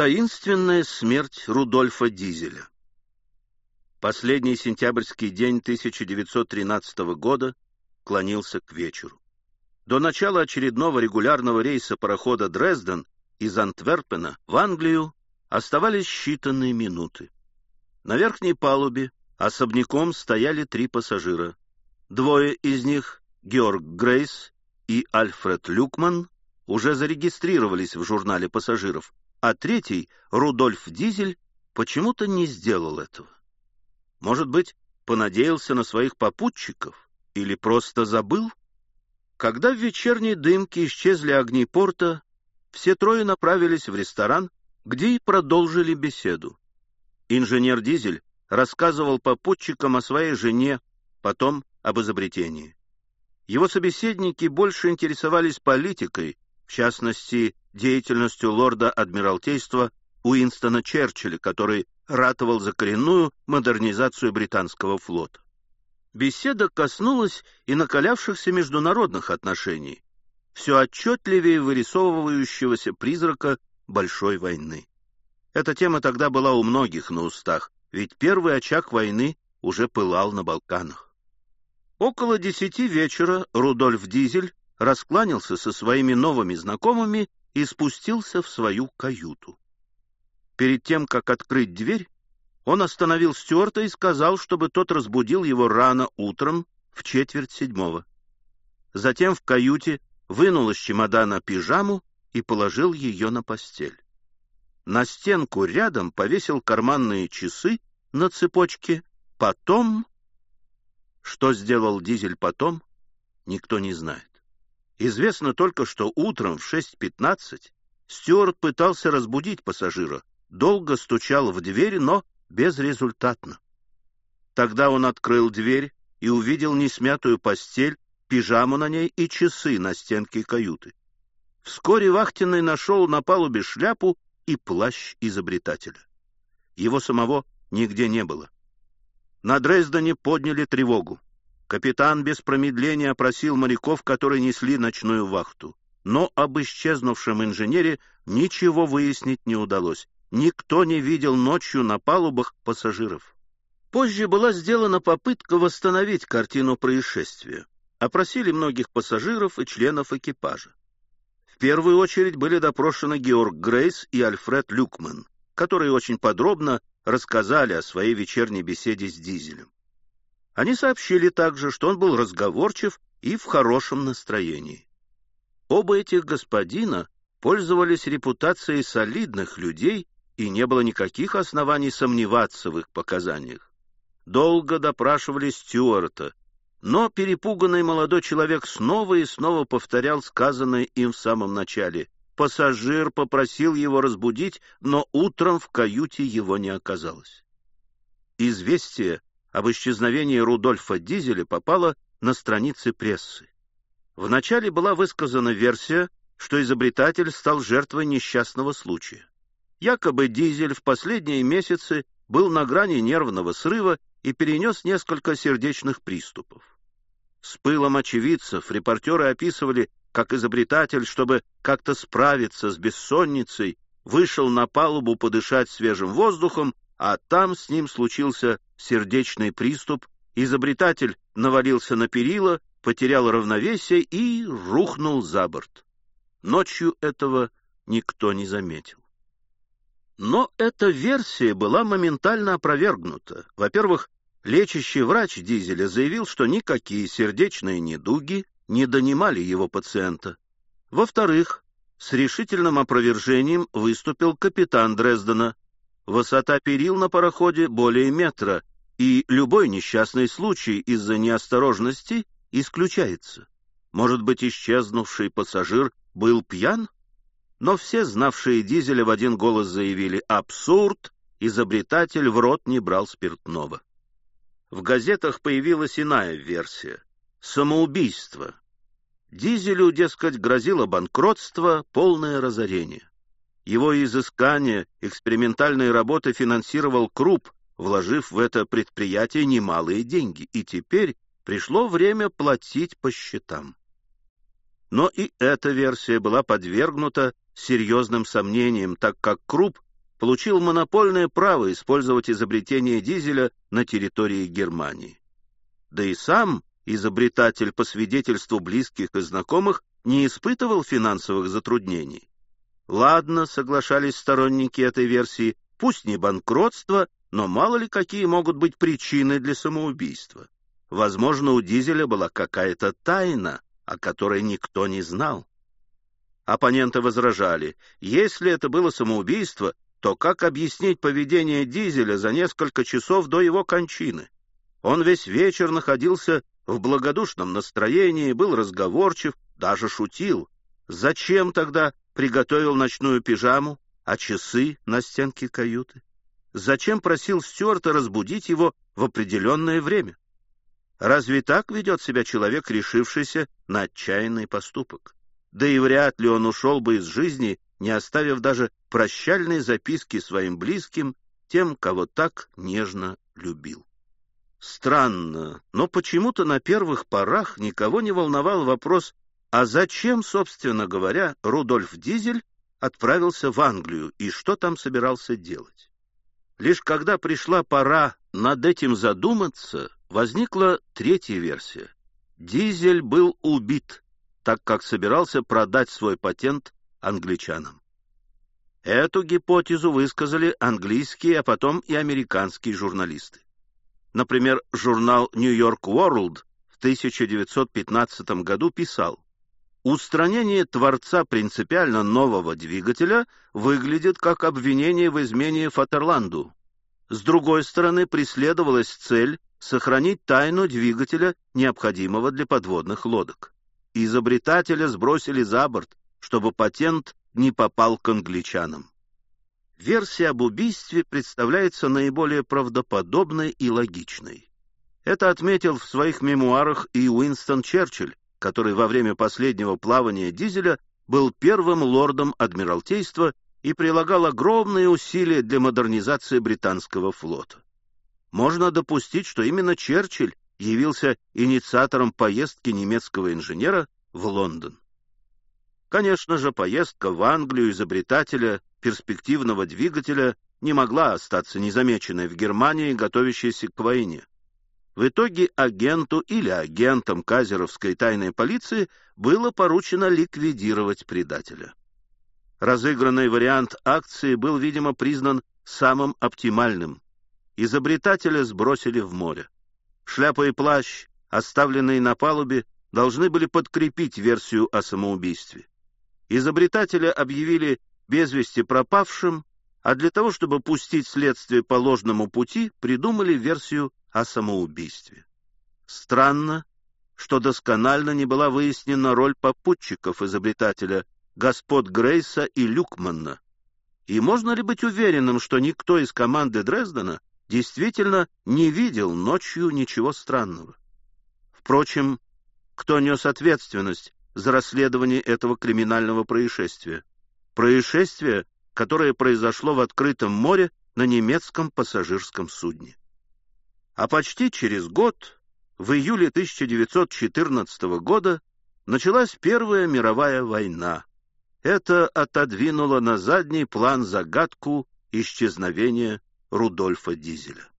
Таинственная смерть Рудольфа Дизеля. Последний сентябрьский день 1913 года клонился к вечеру. До начала очередного регулярного рейса парохода «Дрезден» из Антверпена в Англию оставались считанные минуты. На верхней палубе особняком стояли три пассажира. Двое из них, Георг Грейс и Альфред Люкман, уже зарегистрировались в журнале пассажиров, а третий, Рудольф Дизель, почему-то не сделал этого. Может быть, понадеялся на своих попутчиков или просто забыл? Когда в вечерней дымке исчезли огни порта, все трое направились в ресторан, где и продолжили беседу. Инженер Дизель рассказывал попутчикам о своей жене, потом об изобретении. Его собеседники больше интересовались политикой, в частности, деятельностью лорда Адмиралтейства Уинстона Черчилля, который ратовал за коренную модернизацию британского флота. Беседа коснулась и накалявшихся международных отношений, все отчетливее вырисовывающегося призрака Большой войны. Эта тема тогда была у многих на устах, ведь первый очаг войны уже пылал на Балканах. Около десяти вечера Рудольф Дизель раскланялся со своими новыми знакомыми и спустился в свою каюту. Перед тем, как открыть дверь, он остановил Стюарта и сказал, чтобы тот разбудил его рано утром в четверть седьмого. Затем в каюте вынул из чемодана пижаму и положил ее на постель. На стенку рядом повесил карманные часы на цепочке. Потом... Что сделал Дизель потом, никто не знает. Известно только, что утром в 6.15 Стюарт пытался разбудить пассажира, долго стучал в дверь, но безрезультатно. Тогда он открыл дверь и увидел несмятую постель, пижаму на ней и часы на стенке каюты. Вскоре вахтенный нашел на палубе шляпу и плащ изобретателя. Его самого нигде не было. На Дрездене подняли тревогу. Капитан без промедления опросил моряков, которые несли ночную вахту. Но об исчезнувшем инженере ничего выяснить не удалось. Никто не видел ночью на палубах пассажиров. Позже была сделана попытка восстановить картину происшествия. Опросили многих пассажиров и членов экипажа. В первую очередь были допрошены Георг Грейс и Альфред Люкман, которые очень подробно рассказали о своей вечерней беседе с Дизелем. Они сообщили также, что он был разговорчив и в хорошем настроении. Оба этих господина пользовались репутацией солидных людей, и не было никаких оснований сомневаться в их показаниях. Долго допрашивали Стюарта, но перепуганный молодой человек снова и снова повторял сказанное им в самом начале. Пассажир попросил его разбудить, но утром в каюте его не оказалось. Известие об исчезновении Рудольфа Дизеля попало на страницы прессы. Вначале была высказана версия, что изобретатель стал жертвой несчастного случая. Якобы Дизель в последние месяцы был на грани нервного срыва и перенес несколько сердечных приступов. С пылом очевидцев репортеры описывали, как изобретатель, чтобы как-то справиться с бессонницей, вышел на палубу подышать свежим воздухом, а там с ним случился сердечный приступ, изобретатель навалился на перила, потерял равновесие и рухнул за борт. Ночью этого никто не заметил. Но эта версия была моментально опровергнута. Во-первых, лечащий врач Дизеля заявил, что никакие сердечные недуги не донимали его пациента. Во-вторых, с решительным опровержением выступил капитан Дрездена. Высота перил на пароходе более метра, и любой несчастный случай из-за неосторожности исключается. Может быть, исчезнувший пассажир был пьян? Но все, знавшие Дизеля, в один голос заявили «Абсурд! Изобретатель в рот не брал спиртного». В газетах появилась иная версия — самоубийство. Дизелю, дескать, грозило банкротство, полное разорение. Его изыскание, экспериментальные работы финансировал Круп, вложив в это предприятие немалые деньги, и теперь пришло время платить по счетам. Но и эта версия была подвергнута серьезным сомнениям, так как Круп получил монопольное право использовать изобретение дизеля на территории Германии. Да и сам изобретатель, по свидетельству близких и знакомых, не испытывал финансовых затруднений. Ладно, соглашались сторонники этой версии, пусть не банкротство, но мало ли какие могут быть причины для самоубийства. Возможно, у Дизеля была какая-то тайна, о которой никто не знал. Оппоненты возражали, если это было самоубийство, то как объяснить поведение Дизеля за несколько часов до его кончины? Он весь вечер находился в благодушном настроении, был разговорчив, даже шутил. Зачем тогда приготовил ночную пижаму, а часы на стенке каюты? Зачем просил Стюарта разбудить его в определенное время? Разве так ведет себя человек, решившийся на отчаянный поступок? Да и вряд ли он ушел бы из жизни, не оставив даже прощальной записки своим близким, тем, кого так нежно любил. Странно, но почему-то на первых порах никого не волновал вопрос, а зачем, собственно говоря, Рудольф Дизель отправился в Англию и что там собирался делать. Лишь когда пришла пора над этим задуматься, возникла третья версия. Дизель был убит, так как собирался продать свой патент англичанам. Эту гипотезу высказали английские, а потом и американские журналисты. Например, журнал New York World в 1915 году писал, Устранение Творца принципиально нового двигателя выглядит как обвинение в измене Фатерланду. С другой стороны, преследовалась цель сохранить тайну двигателя, необходимого для подводных лодок. Изобретателя сбросили за борт, чтобы патент не попал к англичанам. Версия об убийстве представляется наиболее правдоподобной и логичной. Это отметил в своих мемуарах и Уинстон Черчилль, который во время последнего плавания Дизеля был первым лордом Адмиралтейства и прилагал огромные усилия для модернизации британского флота. Можно допустить, что именно Черчилль явился инициатором поездки немецкого инженера в Лондон. Конечно же, поездка в Англию изобретателя перспективного двигателя не могла остаться незамеченной в Германии, готовящейся к войне. В итоге агенту или агентам казеровской тайной полиции было поручено ликвидировать предателя. Разыгранный вариант акции был, видимо, признан самым оптимальным. Изобретателя сбросили в море. Шляпа и плащ, оставленные на палубе, должны были подкрепить версию о самоубийстве. Изобретателя объявили без вести пропавшим, а для того, чтобы пустить следствие по ложному пути, придумали версию о самоубийстве. Странно, что досконально не была выяснена роль попутчиков изобретателя, господ Грейса и Люкманна. И можно ли быть уверенным, что никто из команды Дрездена действительно не видел ночью ничего странного? Впрочем, кто нес ответственность за расследование этого криминального происшествия? Происшествие, которое произошло в открытом море на немецком пассажирском судне. А почти через год, в июле 1914 года, началась Первая мировая война. Это отодвинуло на задний план загадку исчезновения Рудольфа Дизеля.